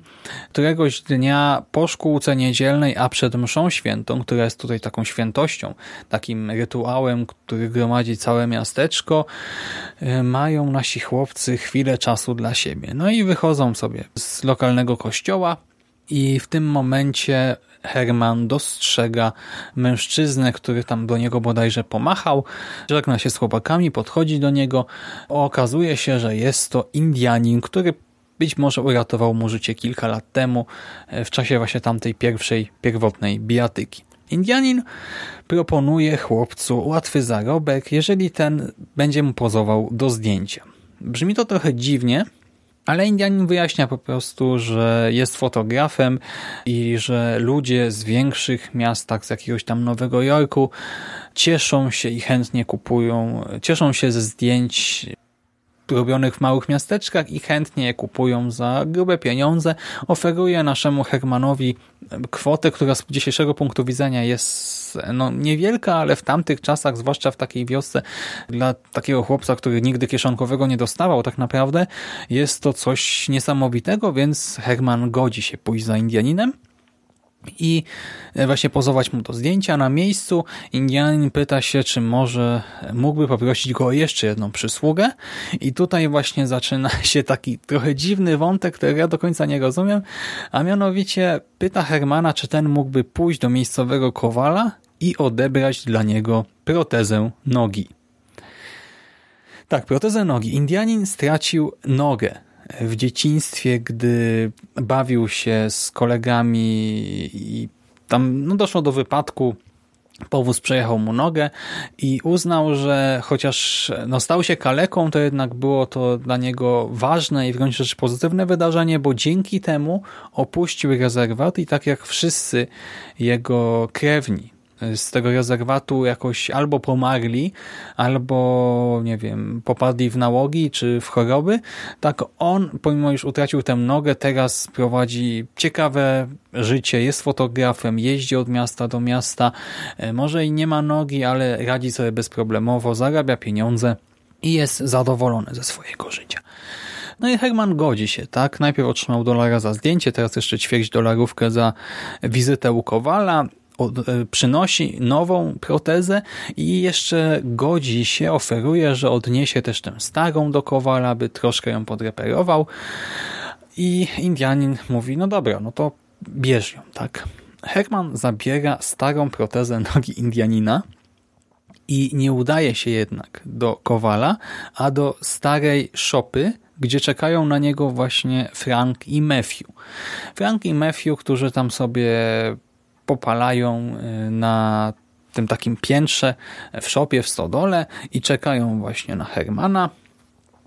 Któregoś dnia po szkółce niedzielnej, a przed mszą świętą, która jest tutaj taką świętością, takim rytuałem, który gromadzi całe miasteczko, y, mają nasi chłopcy chwilę czasu dla siebie. No i wychodzą sobie z lokalnego kościoła i w tym momencie Herman dostrzega mężczyznę, który tam do niego bodajże pomachał, żegna się z chłopakami, podchodzi do niego. Okazuje się, że jest to Indianin, który być może uratował mu życie kilka lat temu, e, w czasie właśnie tamtej pierwszej, pierwotnej bijatyki. Indianin proponuje chłopcu łatwy zarobek, jeżeli ten będzie mu pozował do zdjęcia. Brzmi to trochę dziwnie, ale Indianin wyjaśnia po prostu, że jest fotografem i że ludzie z większych miast, tak z jakiegoś tam Nowego Jorku, cieszą się i chętnie kupują, cieszą się ze zdjęć robionych w małych miasteczkach i chętnie je kupują za grube pieniądze. Oferuje naszemu Hermanowi kwotę, która z dzisiejszego punktu widzenia jest no, niewielka, ale w tamtych czasach, zwłaszcza w takiej wiosce, dla takiego chłopca, który nigdy kieszonkowego nie dostawał tak naprawdę, jest to coś niesamowitego, więc Herman godzi się pójść za Indianinem i e, właśnie pozować mu do zdjęcia na miejscu. Indianin pyta się, czy może mógłby poprosić go o jeszcze jedną przysługę i tutaj właśnie zaczyna się taki trochę dziwny wątek, który ja do końca nie rozumiem, a mianowicie pyta Hermana, czy ten mógłby pójść do miejscowego kowala i odebrać dla niego protezę nogi. Tak, protezę nogi. Indianin stracił nogę w dzieciństwie, gdy bawił się z kolegami i tam no, doszło do wypadku, powóz przejechał mu nogę i uznał, że chociaż no, stał się kaleką, to jednak było to dla niego ważne i w gruncie rzeczy pozytywne wydarzenie, bo dzięki temu opuścił rezerwat i tak jak wszyscy jego krewni z tego rezerwatu jakoś albo pomarli, albo nie wiem, popadli w nałogi czy w choroby, tak on, pomimo już utracił tę nogę, teraz prowadzi ciekawe życie, jest fotografem, jeździ od miasta do miasta, e, może i nie ma nogi, ale radzi sobie bezproblemowo, zarabia pieniądze i jest zadowolony ze swojego życia. No i Herman godzi się, tak? Najpierw otrzymał dolara za zdjęcie, teraz jeszcze ćwierć dolarówkę za wizytę u Kowala. E, przynosi nową protezę i jeszcze godzi się, oferuje, że odniesie też tę starą do Kowala, by troszkę ją podreperował. I Indianin mówi, no dobra, no to bierz ją, tak? Herman zabiera starą protezę nogi Indianina i nie udaje się jednak do Kowala, a do starej szopy, gdzie czekają na niego właśnie Frank i Matthew. Frank i Matthew, którzy tam sobie popalają y, na tym takim piętrze w szopie, w stodole i czekają właśnie na Hermana.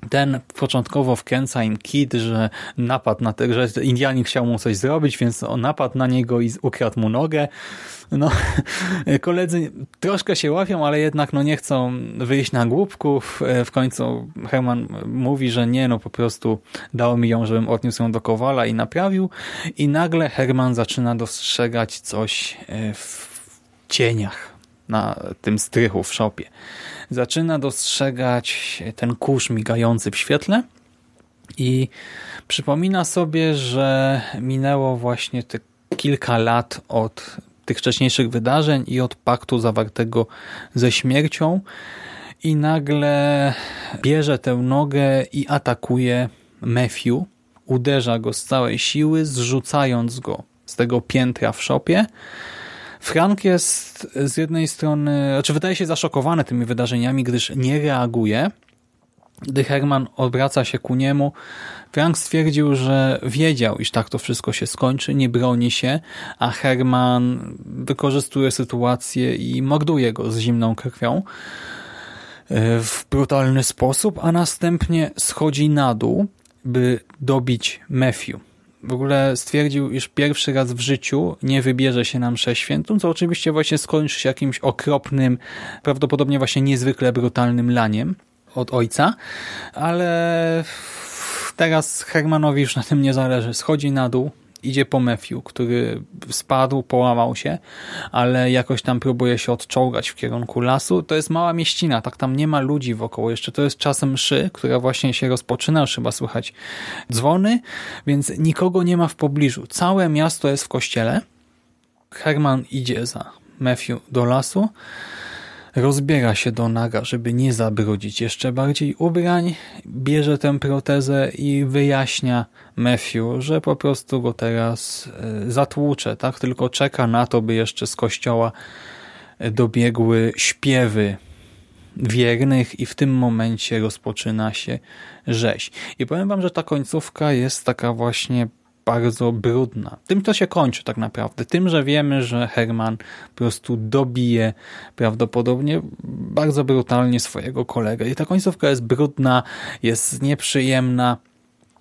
Ten początkowo wkręca im kit, że napadł na tego, że Indianin chciał mu coś zrobić, więc napadł na niego i ukradł mu nogę. No, koledzy troszkę się łapią, ale jednak no nie chcą wyjść na głupków. W końcu Herman mówi, że nie, no po prostu dało mi ją, żebym odniósł ją do Kowala i naprawił. I nagle Herman zaczyna dostrzegać coś e, w cieniach na tym strychu w szopie. Zaczyna dostrzegać ten kurz migający w świetle i przypomina sobie, że minęło właśnie te kilka lat od tych wcześniejszych wydarzeń i od paktu zawartego ze śmiercią i nagle bierze tę nogę i atakuje Matthew, uderza go z całej siły, zrzucając go z tego piętra w szopie. Frank jest z jednej strony, znaczy wydaje się zaszokowany tymi wydarzeniami, gdyż nie reaguje, gdy Herman obraca się ku niemu, Frank stwierdził, że wiedział, iż tak to wszystko się skończy, nie broni się, a Herman wykorzystuje sytuację i morduje go z zimną krwią e, w brutalny sposób, a następnie schodzi na dół, by dobić Matthew. W ogóle stwierdził, iż pierwszy raz w życiu nie wybierze się na mszę świętą, co oczywiście właśnie skończy się jakimś okropnym, prawdopodobnie właśnie niezwykle brutalnym laniem od ojca, ale teraz Hermanowi już na tym nie zależy. Schodzi na dół, idzie po Matthew, który spadł, połamał się, ale jakoś tam próbuje się odczołgać w kierunku lasu. To jest mała mieścina, tak tam nie ma ludzi wokoło jeszcze. To jest czasem mszy, która właśnie się rozpoczyna, już chyba słychać dzwony, więc nikogo nie ma w pobliżu. Całe miasto jest w kościele. Herman idzie za Matthew do lasu rozbiera się do naga, żeby nie zabrudzić jeszcze bardziej ubrań, bierze tę protezę i wyjaśnia Matthew, że po prostu go teraz e, zatłucze, tak? Tylko czeka na to, by jeszcze z kościoła dobiegły śpiewy wiernych i w tym momencie rozpoczyna się rzeź. I powiem wam, że ta końcówka jest taka właśnie bardzo brudna. Tym to się kończy tak naprawdę. Tym, że wiemy, że Herman po prostu dobije prawdopodobnie bardzo brutalnie swojego kolegę. I ta końcówka jest brudna, jest nieprzyjemna.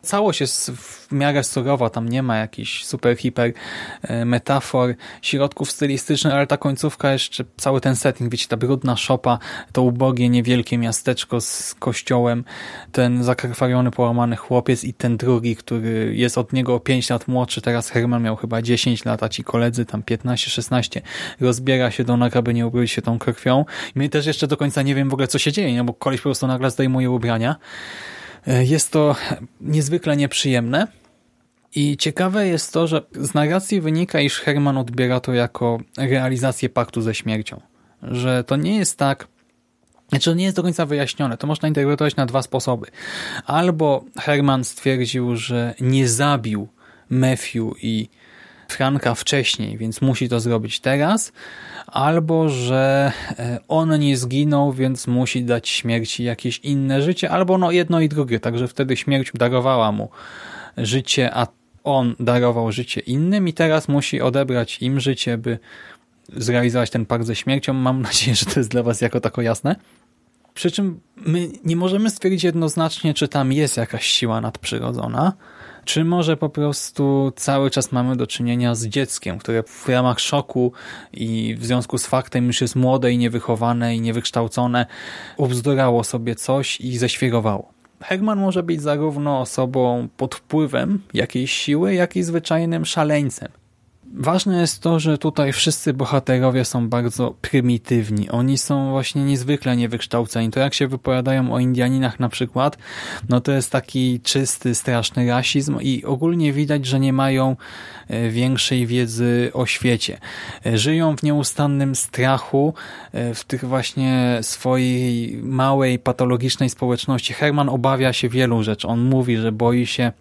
Całość jest w miarę surowa, tam nie ma jakichś super, hiper e, metafor, środków stylistycznych, ale ta końcówka jeszcze, cały ten setting, wiecie, ta brudna szopa, to ubogie, niewielkie miasteczko z kościołem, ten zakrwawiony, połamany chłopiec i ten drugi, który jest od niego o 5 lat młodszy, teraz Herman miał chyba 10 lat, a ci koledzy tam 15-16, rozbiera się do naga, by nie ubrudzić się tą krwią. I my też jeszcze do końca nie wiem w ogóle, co się dzieje, no bo koleś po prostu nagle zdejmuje ubrania jest to niezwykle nieprzyjemne. I ciekawe jest to, że z narracji wynika, iż Herman odbiera to jako realizację paktu ze śmiercią. Że to nie jest tak, znaczy to nie jest do końca wyjaśnione. To można interpretować na dwa sposoby. Albo Herman stwierdził, że nie zabił Matthew i Franka wcześniej, więc musi to zrobić teraz, albo że e, on nie zginął, więc musi dać śmierci jakieś inne życie, albo no jedno i drugie, także wtedy śmierć darowała mu życie, a on darował życie innym i teraz musi odebrać im życie, by zrealizować ten pakt ze śmiercią. Mam nadzieję, że to jest dla Was jako tako jasne. Przy czym my nie możemy stwierdzić jednoznacznie, czy tam jest jakaś siła nadprzyrodzona, czy może po prostu cały czas mamy do czynienia z dzieckiem, które w ramach szoku i w związku z faktem, że jest młode i niewychowane i niewykształcone, ubzdurało sobie coś i ześwirowało. Herman może być zarówno osobą pod wpływem jakiejś siły, jak i zwyczajnym szaleńcem. Ważne jest to, że tutaj wszyscy bohaterowie są bardzo prymitywni. Oni są właśnie niezwykle niewykształceni. To jak się wypowiadają o Indianinach na przykład, no to jest taki czysty, straszny rasizm i ogólnie widać, że nie mają e, większej wiedzy o świecie. E, żyją w nieustannym strachu, e, w tych właśnie swojej małej, patologicznej społeczności. Herman obawia się wielu rzeczy. On mówi, że boi się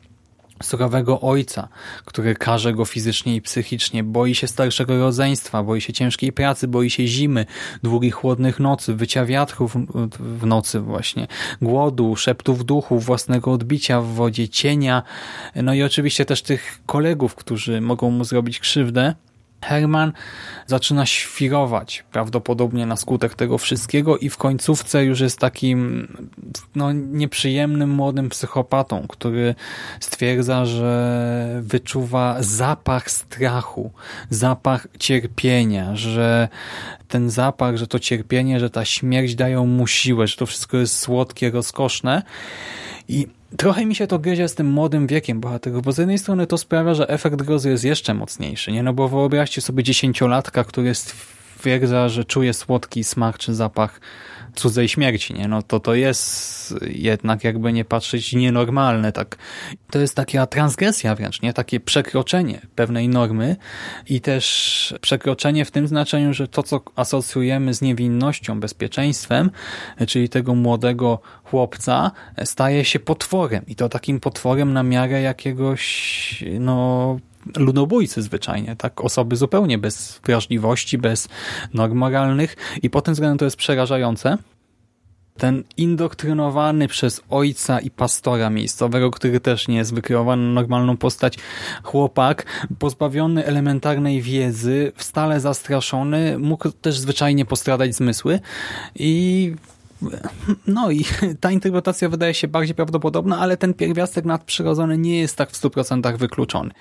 surowego ojca, który karze go fizycznie i psychicznie, boi się starszego rodzeństwa, boi się ciężkiej pracy, boi się zimy, długich chłodnych nocy, wycia wiatrów w nocy właśnie, głodu, szeptów duchu, własnego odbicia w wodzie, cienia, no i oczywiście też tych kolegów, którzy mogą mu zrobić krzywdę, Herman zaczyna świrować prawdopodobnie na skutek tego wszystkiego i w końcówce już jest takim no, nieprzyjemnym młodym psychopatą, który stwierdza, że wyczuwa zapach strachu, zapach cierpienia, że ten zapach, że to cierpienie, że ta śmierć dają mu siłę, że to wszystko jest słodkie, rozkoszne i trochę mi się to gryzie z tym młodym wiekiem bohaterów, bo z jednej strony to sprawia, że efekt grozy jest jeszcze mocniejszy, nie? No bo wyobraźcie sobie dziesięciolatka, który stwierdza, że czuje słodki smak czy zapach cudzej śmierci, nie? No to to jest jednak jakby nie patrzeć nienormalne, tak. To jest taka transgresja wręcz, nie? Takie przekroczenie pewnej normy i też przekroczenie w tym znaczeniu, że to, co asocjujemy z niewinnością, bezpieczeństwem, czyli tego młodego chłopca, staje się potworem i to takim potworem na miarę jakiegoś, no, ludobójcy zwyczajnie, tak? Osoby zupełnie bez wrażliwości, bez norm moralnych i pod tym względem to jest przerażające. Ten indoktrynowany przez ojca i pastora miejscowego, który też nie jest wykreowany na normalną postać, chłopak, pozbawiony elementarnej wiedzy, stale zastraszony, mógł też zwyczajnie postradać zmysły i no i ta interpretacja wydaje się bardziej prawdopodobna, ale ten pierwiastek nadprzyrodzony nie jest tak w 100% wykluczony.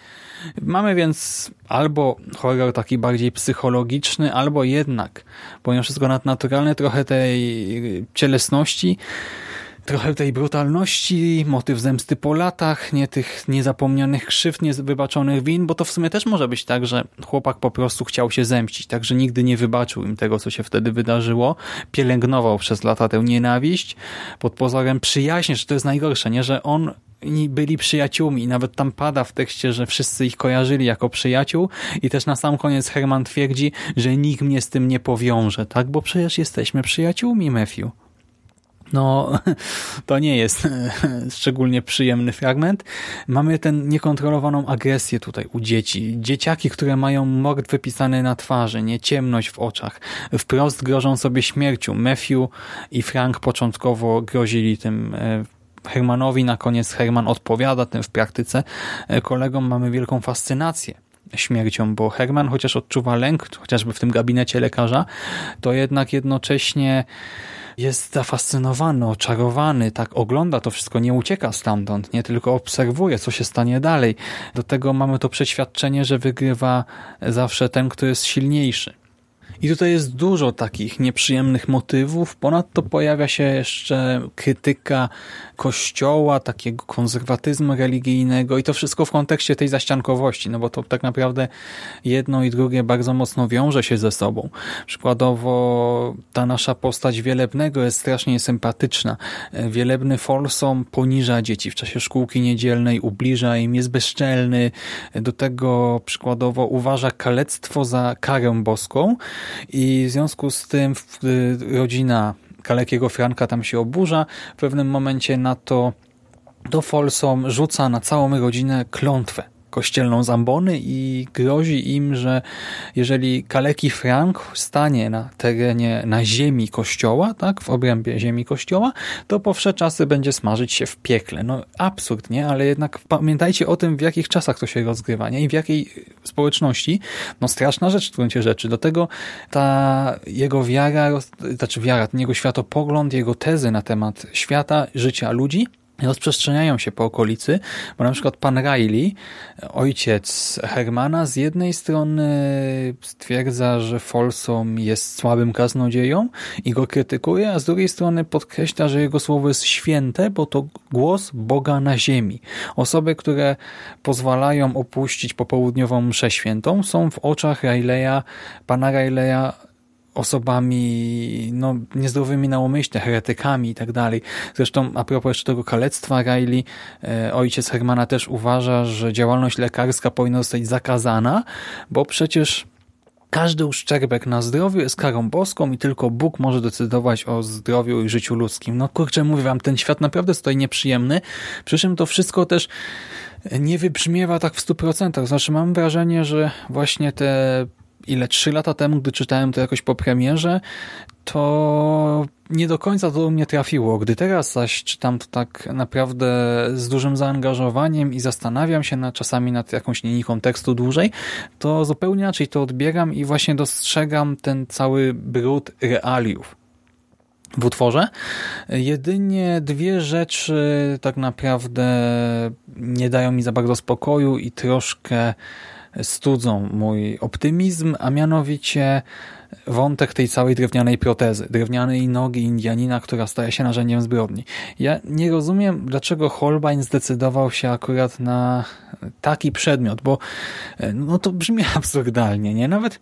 Mamy więc albo horror taki bardziej psychologiczny, albo jednak, pomimo wszystko nadnaturalny, trochę tej cielesności, trochę tej brutalności, motyw zemsty po latach, nie tych niezapomnianych krzywd, niewybaczonych win, bo to w sumie też może być tak, że chłopak po prostu chciał się zemścić, tak, że nigdy nie wybaczył im tego, co się wtedy wydarzyło, pielęgnował przez lata tę nienawiść pod pozorem przyjaźni, że to jest najgorsze, nie, że on byli przyjaciółmi nawet tam pada w tekście, że wszyscy ich kojarzyli jako przyjaciół i też na sam koniec Herman twierdzi, że nikt mnie z tym nie powiąże, tak? Bo przecież jesteśmy przyjaciółmi, Matthew. No, to nie jest szczególnie przyjemny fragment. Mamy tę niekontrolowaną agresję tutaj u dzieci. Dzieciaki, które mają mord wypisany na twarzy, nie ciemność w oczach. Wprost grożą sobie śmiercią. Matthew i Frank początkowo grozili tym e, Hermanowi, na koniec Herman odpowiada tym w praktyce. E, kolegom mamy wielką fascynację śmiercią, bo Herman chociaż odczuwa lęk, chociażby w tym gabinecie lekarza, to jednak jednocześnie jest zafascynowany, oczarowany, tak ogląda to wszystko, nie ucieka stamtąd, nie tylko obserwuje, co się stanie dalej. Do tego mamy to przeświadczenie, że wygrywa zawsze ten, kto jest silniejszy. I tutaj jest dużo takich nieprzyjemnych motywów. Ponadto pojawia się jeszcze krytyka kościoła, takiego konserwatyzmu religijnego i to wszystko w kontekście tej zaściankowości, no bo to tak naprawdę jedno i drugie bardzo mocno wiąże się ze sobą. Przykładowo ta nasza postać Wielebnego jest strasznie sympatyczna. Wielebny Folsom poniża dzieci w czasie szkółki niedzielnej, ubliża im, jest bezczelny. Do tego przykładowo uważa kalectwo za karę boską i w związku z tym rodzina kalekiego Franka tam się oburza. W pewnym momencie na to do Folsom rzuca na całą rodzinę klątwę kościelną zambony i grozi im, że jeżeli kaleki Frank stanie na terenie, na ziemi kościoła, tak, w obrębie ziemi kościoła, to po wsze czasy będzie smażyć się w piekle. No absurd, nie? Ale jednak pamiętajcie o tym, w jakich czasach to się rozgrywa, nie? I w jakiej społeczności. No straszna rzecz w gruncie rzeczy. Do tego ta jego wiara, znaczy wiara, ten jego światopogląd, jego tezy na temat świata, życia ludzi rozprzestrzeniają się po okolicy, bo na przykład pan Riley, ojciec Hermana, z jednej strony stwierdza, że Folsom jest słabym kaznodzieją i go krytykuje, a z drugiej strony podkreśla, że jego słowo jest święte, bo to głos Boga na ziemi. Osoby, które pozwalają opuścić popołudniową mszę świętą są w oczach Rileya, pana Rileya osobami no, niezdrowymi na umyśle, heretykami i tak dalej. Zresztą a propos jeszcze tego kalectwa Riley, e, ojciec Hermana też uważa, że działalność lekarska powinna zostać zakazana, bo przecież każdy uszczerbek na zdrowiu jest karą boską i tylko Bóg może decydować o zdrowiu i życiu ludzkim. No kurczę, mówię wam, ten świat naprawdę tutaj nieprzyjemny, przy czym to wszystko też nie wybrzmiewa tak w stu procentach. Znaczy mam wrażenie, że właśnie te ile, trzy lata temu, gdy czytałem to jakoś po premierze, to nie do końca to do mnie trafiło. Gdy teraz zaś czytam to tak naprawdę z dużym zaangażowaniem i zastanawiam się nad, czasami nad jakąś linijką tekstu dłużej, to zupełnie inaczej to odbieram i właśnie dostrzegam ten cały brud realiów w utworze. Jedynie dwie rzeczy tak naprawdę nie dają mi za bardzo spokoju i troszkę studzą mój optymizm, a mianowicie wątek tej całej drewnianej protezy, drewnianej nogi Indianina, która staje się narzędziem zbrodni. Ja nie rozumiem, dlaczego Holbein zdecydował się akurat na taki przedmiot, bo no to brzmi absurdalnie, nie? Nawet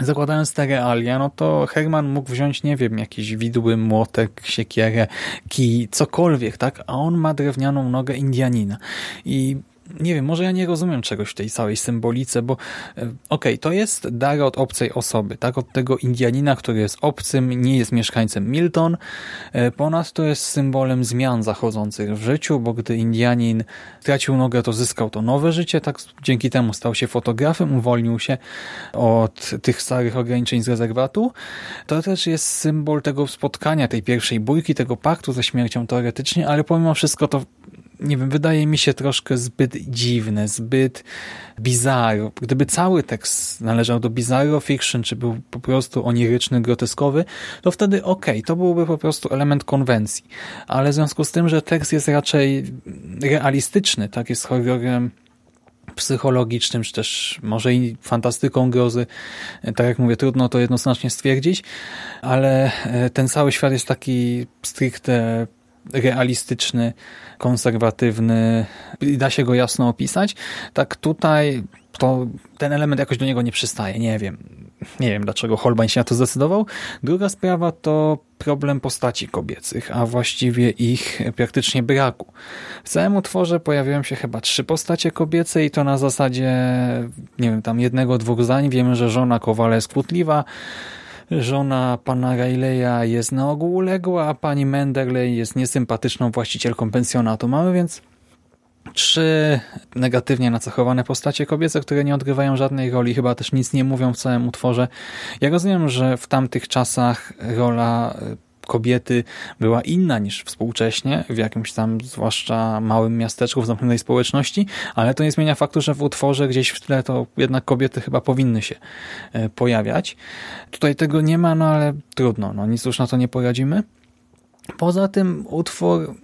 Zakładając te realia, no to Herman mógł wziąć, nie wiem, jakiś widły, młotek, siekierę, kij, cokolwiek, tak? A on ma drewnianą nogę Indianina. I nie wiem, może ja nie rozumiem czegoś w tej całej symbolice, bo e, okej, okay, to jest dar od obcej osoby, tak, od tego Indianina, który jest obcym, nie jest mieszkańcem Milton. E, ponadto jest symbolem zmian zachodzących w życiu, bo gdy Indianin tracił nogę, to zyskał to nowe życie, tak, dzięki temu stał się fotografem, uwolnił się od tych starych ograniczeń z rezerwatu. To też jest symbol tego spotkania, tej pierwszej bójki, tego paktu ze śmiercią teoretycznie, ale pomimo wszystko to nie wiem, wydaje mi się troszkę zbyt dziwne, zbyt bizarro. Gdyby cały tekst należał do bizarro fiction, czy był po prostu oniryczny, groteskowy, to wtedy okej, okay, to byłby po prostu element konwencji. Ale w związku z tym, że tekst jest raczej realistyczny, tak, jest horrorem psychologicznym, czy też może i fantastyką grozy. Tak jak mówię, trudno to jednoznacznie stwierdzić, ale e, ten cały świat jest taki stricte realistyczny, konserwatywny i da się go jasno opisać. Tak tutaj to ten element jakoś do niego nie przystaje, nie wiem. Nie wiem, dlaczego Holbein się na to zdecydował. Druga sprawa to problem postaci kobiecych, a właściwie ich praktycznie braku. W całym utworze pojawiają się chyba trzy postacie kobiece i to na zasadzie, nie wiem, tam jednego, dwóch zdań. Wiemy, że żona Kowala jest kłótliwa, żona pana Rayleigha jest na ogół uległa, a pani Menderley jest niesympatyczną właścicielką pensjonatu. Mamy więc trzy negatywnie nacechowane postacie kobiece, które nie odgrywają żadnej roli, chyba też nic nie mówią w całym utworze. Ja rozumiem, że w tamtych czasach rola kobiety była inna niż współcześnie, w jakimś tam zwłaszcza małym miasteczku, w zamkniętej społeczności, ale to nie zmienia faktu, że w utworze gdzieś w tle to jednak kobiety chyba powinny się e, pojawiać. Tutaj tego nie ma, no ale trudno, no nic już na to nie poradzimy. Poza tym utwór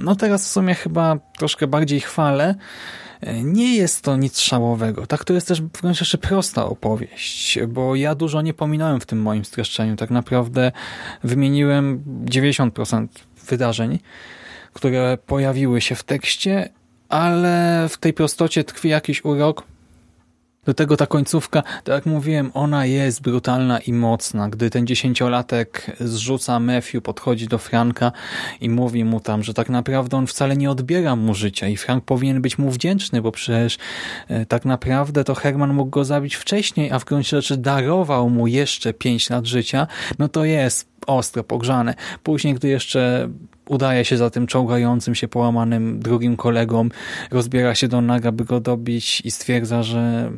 no teraz w sumie chyba troszkę bardziej chwalę. Nie jest to nic szałowego. Tak, to jest też w gruncie rzeczy prosta opowieść, bo ja dużo nie pominąłem w tym moim streszczeniu. Tak naprawdę wymieniłem 90% wydarzeń, które pojawiły się w tekście, ale w tej prostocie tkwi jakiś urok, do tego ta końcówka, tak jak mówiłem, ona jest brutalna i mocna. Gdy ten dziesięciolatek zrzuca Matthew, podchodzi do Franka i mówi mu tam, że tak naprawdę on wcale nie odbiera mu życia i Frank powinien być mu wdzięczny, bo przecież e, tak naprawdę to Herman mógł go zabić wcześniej, a w gruncie rzeczy darował mu jeszcze pięć lat życia, no to jest ostro pogrzane. Później, gdy jeszcze udaje się za tym czołgającym się połamanym drugim kolegą, rozbiera się do naga, by go dobić i stwierdza, że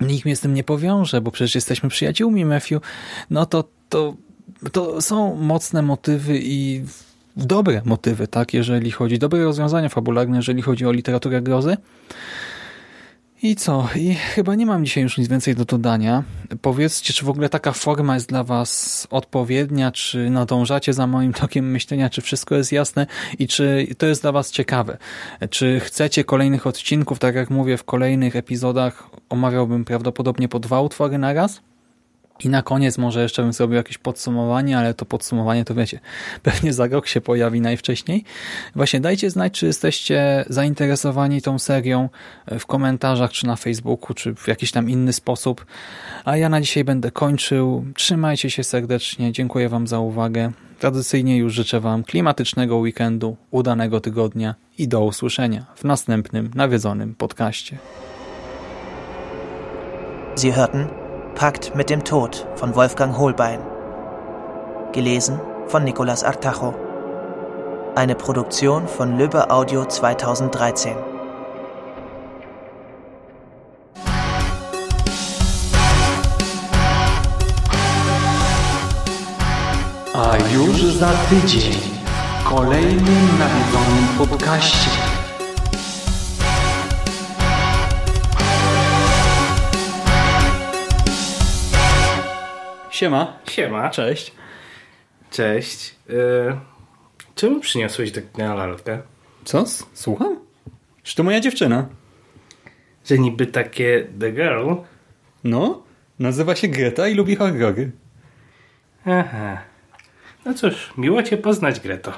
nikt mnie z tym nie powiąże, bo przecież jesteśmy przyjaciółmi, Matthew, no to, to, to są mocne motywy i dobre motywy, tak, jeżeli chodzi, dobre rozwiązania fabularne, jeżeli chodzi o literaturę grozy. I co? I chyba nie mam dzisiaj już nic więcej do dodania. Powiedzcie, czy w ogóle taka forma jest dla Was odpowiednia, czy nadążacie za moim tokiem myślenia, czy wszystko jest jasne i czy to jest dla Was ciekawe. Czy chcecie kolejnych odcinków, tak jak mówię, w kolejnych epizodach omawiałbym prawdopodobnie po dwa utwory na raz? I na koniec może jeszcze bym zrobił jakieś podsumowanie, ale to podsumowanie to wiecie, pewnie za rok się pojawi najwcześniej. Właśnie dajcie znać, czy jesteście zainteresowani tą serią w komentarzach, czy na Facebooku, czy w jakiś tam inny sposób. A ja na dzisiaj będę kończył. Trzymajcie się serdecznie, dziękuję Wam za uwagę. Tradycyjnie już życzę Wam klimatycznego weekendu, udanego tygodnia i do usłyszenia w następnym nawiedzonym podcaście. Sie hörten Pakt mit dem Tod von Wolfgang Holbein. Gelesen von Nicolas Artacho. Eine Produktion von Lübbe Audio 2013. A już za tydzień w kolejnym nawiedzonym podcaście. Siema. Siema. Cześć. Cześć. Yy, czemu przyniosłeś tak na lalkę? Co? Słucham? Czy to moja dziewczyna? Że niby takie The Girl? No, nazywa się Greta i lubi horrory. Aha. No cóż, miło cię poznać, Greto.